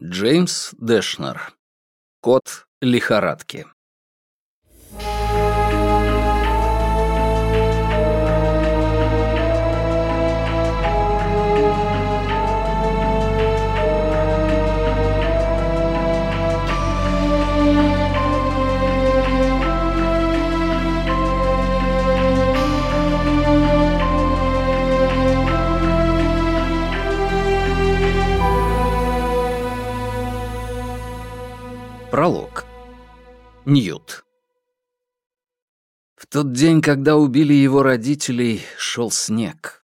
Джеймс Дэшнер. Кот лихорадки. Ньют. В тот день, когда убили его родителей, шел снег.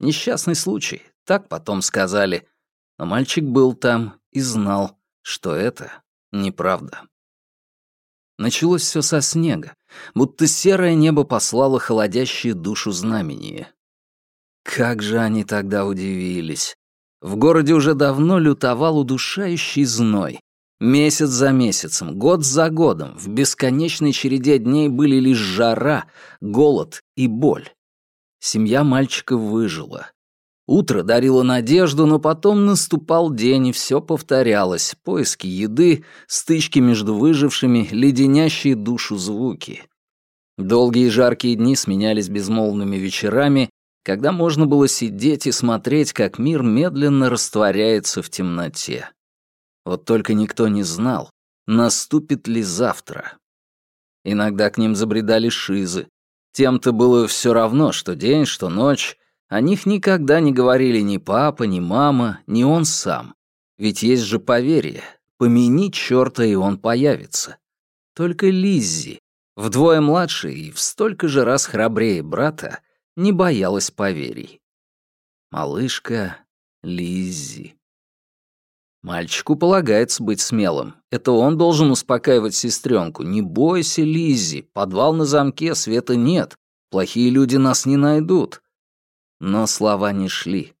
Несчастный случай, так потом сказали. Но мальчик был там и знал, что это неправда. Началось все со снега, будто серое небо послало холодящее душу знамение. Как же они тогда удивились. В городе уже давно лютовал удушающий зной, Месяц за месяцем, год за годом, в бесконечной череде дней были лишь жара, голод и боль. Семья мальчика выжила. Утро дарило надежду, но потом наступал день, и все повторялось. Поиски еды, стычки между выжившими, леденящие душу звуки. Долгие жаркие дни сменялись безмолвными вечерами, когда можно было сидеть и смотреть, как мир медленно растворяется в темноте. Вот только никто не знал, наступит ли завтра. Иногда к ним забредали шизы. Тем-то было все равно, что день, что ночь. О них никогда не говорили ни папа, ни мама, ни он сам. Ведь есть же поверье. Помяни черта, и он появится. Только Лиззи, вдвое младше и в столько же раз храбрее брата, не боялась поверий. Малышка Лиззи. Мальчику полагается быть смелым. Это он должен успокаивать сестренку. Не бойся, Лиззи, подвал на замке, света нет. Плохие люди нас не найдут. Но слова не шли.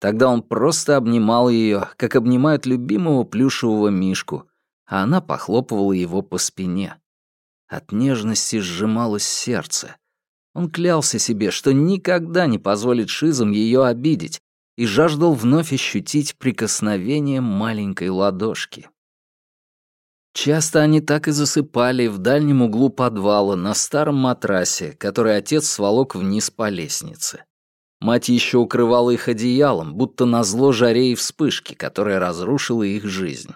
Тогда он просто обнимал ее, как обнимают любимого плюшевого мишку, а она похлопывала его по спине. От нежности сжималось сердце. Он клялся себе, что никогда не позволит Шизам ее обидеть, и жаждал вновь ощутить прикосновение маленькой ладошки. Часто они так и засыпали в дальнем углу подвала на старом матрасе, который отец сволок вниз по лестнице. Мать еще укрывала их одеялом, будто на зло жаре и вспышки, которая разрушила их жизнь.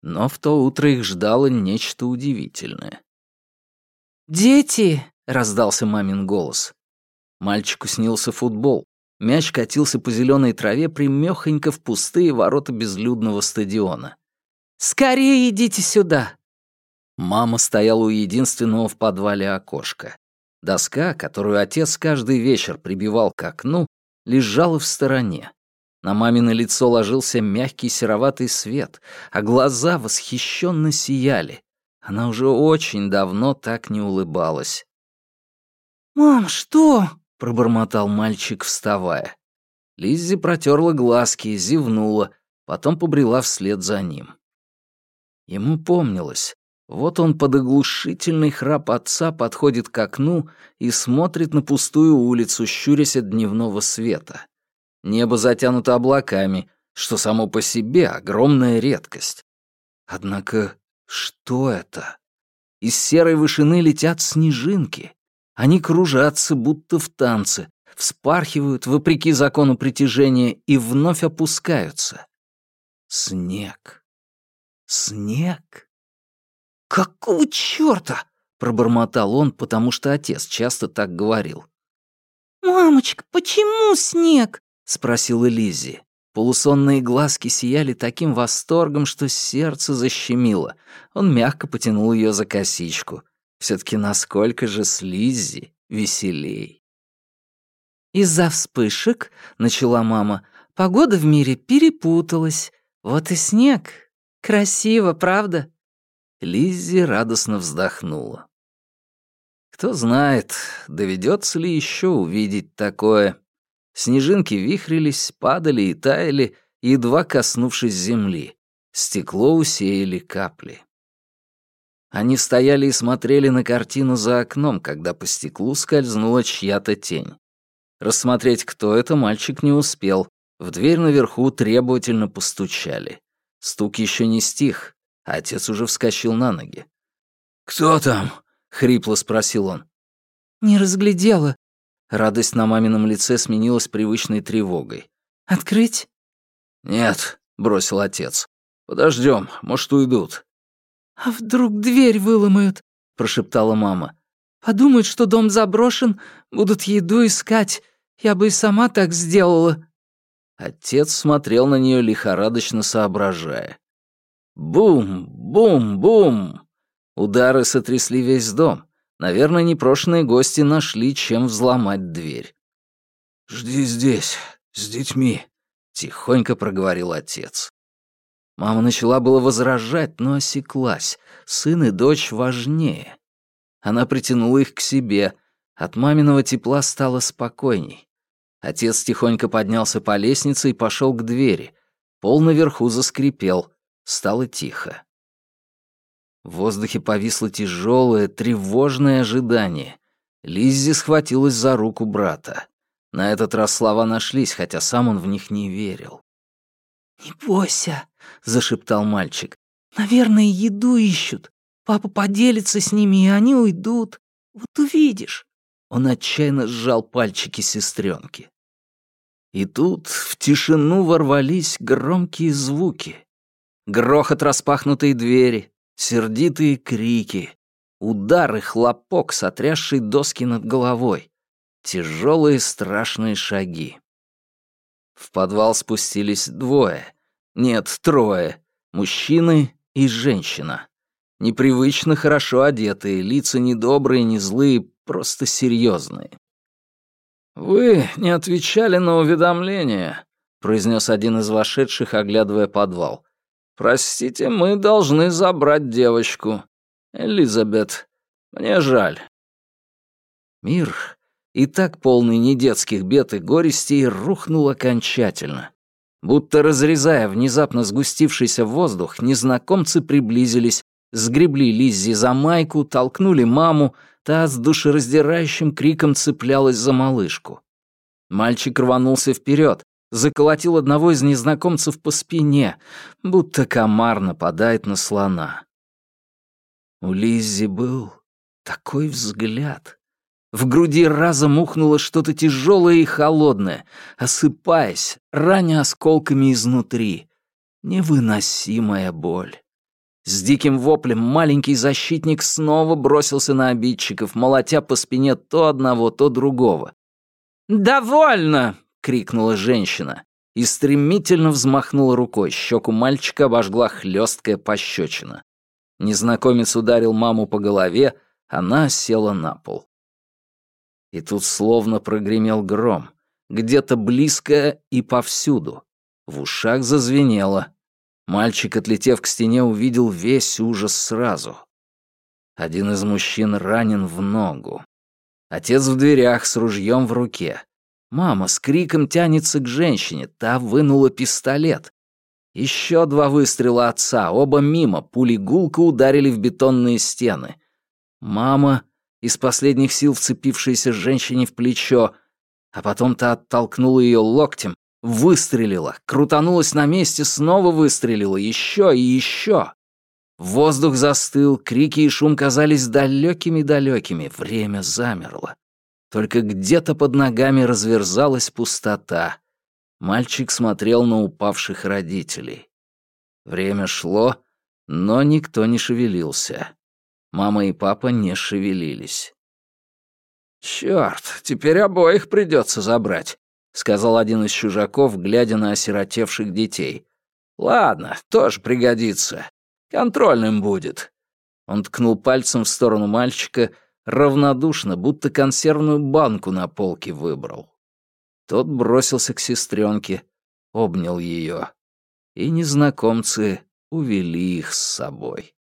Но в то утро их ждало нечто удивительное. «Дети!» — раздался мамин голос. Мальчику снился футбол, Мяч катился по зеленой траве примехонько в пустые ворота безлюдного стадиона. «Скорее идите сюда!» Мама стояла у единственного в подвале окошка. Доска, которую отец каждый вечер прибивал к окну, лежала в стороне. На мамино лицо ложился мягкий сероватый свет, а глаза восхищенно сияли. Она уже очень давно так не улыбалась. «Мам, что?» Пробормотал мальчик, вставая. Лиззи протерла глазки, зевнула, потом побрела вслед за ним. Ему помнилось. Вот он под оглушительный храп отца подходит к окну и смотрит на пустую улицу, щурясь от дневного света. Небо затянуто облаками, что само по себе огромная редкость. Однако что это? Из серой вышины летят снежинки. Они кружатся, будто в танце, вспархивают, вопреки закону притяжения, и вновь опускаются. Снег. Снег. «Какого чёрта?» — пробормотал он, потому что отец часто так говорил. «Мамочка, почему снег?» — спросила Лиззи. Полусонные глазки сияли таким восторгом, что сердце защемило. Он мягко потянул ее за косичку. Все-таки насколько же с Лиззи веселей. «Из-за вспышек, — начала мама, — погода в мире перепуталась. Вот и снег. Красиво, правда?» Лиззи радостно вздохнула. Кто знает, доведется ли еще увидеть такое. Снежинки вихрились, падали и таяли, едва коснувшись земли. Стекло усеяли капли. Они стояли и смотрели на картину за окном, когда по стеклу скользнула чья-то тень. Рассмотреть, кто это, мальчик не успел. В дверь наверху требовательно постучали. Стук еще не стих, а отец уже вскочил на ноги. «Кто там?» — хрипло спросил он. «Не разглядела». Радость на мамином лице сменилась привычной тревогой. «Открыть?» «Нет», — бросил отец. Подождем, может, уйдут». «А вдруг дверь выломают?» — прошептала мама. «Подумают, что дом заброшен, будут еду искать. Я бы и сама так сделала». Отец смотрел на нее лихорадочно соображая. Бум, бум, бум. Удары сотрясли весь дом. Наверное, непрошенные гости нашли, чем взломать дверь. «Жди здесь, с детьми», — тихонько проговорил отец. Мама начала было возражать, но осеклась. Сын и дочь важнее. Она притянула их к себе. От маминого тепла стало спокойней. Отец тихонько поднялся по лестнице и пошел к двери. Пол наверху заскрипел. Стало тихо. В воздухе повисло тяжелое, тревожное ожидание. Лиззи схватилась за руку брата. На этот раз слова нашлись, хотя сам он в них не верил. «Не бойся», — зашептал мальчик. «Наверное, еду ищут. Папа поделится с ними, и они уйдут. Вот увидишь». Он отчаянно сжал пальчики сестренки. И тут в тишину ворвались громкие звуки. Грохот распахнутой двери, сердитые крики, удар и хлопок, сотрясший доски над головой, тяжелые страшные шаги. В подвал спустились двое. Нет, трое. Мужчины и женщина. Непривычно хорошо одетые, лица не добрые, не злые, просто серьезные. «Вы не отвечали на уведомление», — произнес один из вошедших, оглядывая подвал. «Простите, мы должны забрать девочку. Элизабет, мне жаль». Мир и так полный недетских бед и горестей, рухнул окончательно. Будто разрезая внезапно сгустившийся воздух, незнакомцы приблизились, сгребли Лиззи за майку, толкнули маму, та с душераздирающим криком цеплялась за малышку. Мальчик рванулся вперед, заколотил одного из незнакомцев по спине, будто комар нападает на слона. У Лиззи был такой взгляд, в груди разом ухнуло что-то тяжелое и холодное, осыпаясь, раня осколками изнутри. Невыносимая боль. С диким воплем маленький защитник снова бросился на обидчиков, молотя по спине то одного, то другого. «Довольно!» — крикнула женщина и стремительно взмахнула рукой. Щеку мальчика обожгла хлесткая пощечина. Незнакомец ударил маму по голове, она села на пол. И тут словно прогремел гром. Где-то близко и повсюду. В ушах зазвенело. Мальчик, отлетев к стене, увидел весь ужас сразу. Один из мужчин ранен в ногу. Отец в дверях с ружьем в руке. Мама с криком тянется к женщине, та вынула пистолет. Еще два выстрела отца, оба мимо, пули гулко ударили в бетонные стены. Мама из последних сил вцепившаяся женщине в плечо, а потом та оттолкнула ее локтем, выстрелила, крутанулась на месте, снова выстрелила, еще и еще. Воздух застыл, крики и шум казались далекими-далекими, время замерло. Только где-то под ногами разверзалась пустота. Мальчик смотрел на упавших родителей. Время шло, но никто не шевелился. Мама и папа не шевелились. «Чёрт, теперь обоих придётся забрать», — сказал один из чужаков, глядя на осиротевших детей. «Ладно, тоже пригодится. Контрольным будет». Он ткнул пальцем в сторону мальчика, равнодушно, будто консервную банку на полке выбрал. Тот бросился к сестренке, обнял ее, и незнакомцы увели их с собой.